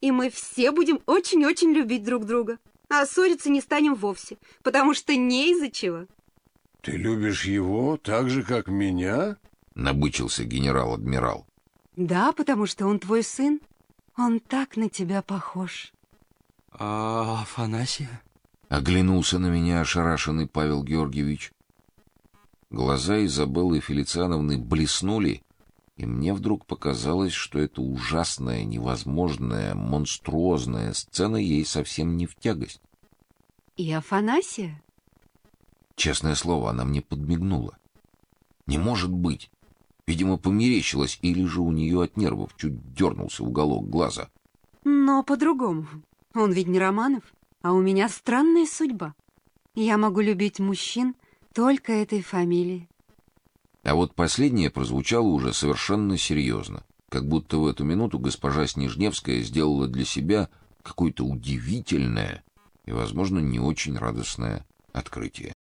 И мы все будем очень-очень любить друг друга. А ссориться не станем вовсе, потому что не из-за чего. Ты любишь его так же, как меня? Набычился генерал-адмирал. Да, потому что он твой сын. Он так на тебя похож. А Афанасия? Оглянулся на меня ошарашенный Павел Георгиевич. Глаза Изабеллы Фелициановны блеснули, и мне вдруг показалось, что эта ужасная, невозможная, монструозная сцена ей совсем не в тягость. И Афанасия? Честное слово, она мне подмигнула. Не может быть. Видимо, померещилось, или же у нее от нервов чуть дернулся уголок глаза. Но по-другому. Он ведь не Романов, а у меня странная судьба. Я могу любить мужчин только этой фамилии. А вот последнее прозвучало уже совершенно серьезно, как будто в эту минуту госпожа Снежневская сделала для себя какое-то удивительное и, возможно, не очень радостное открытие.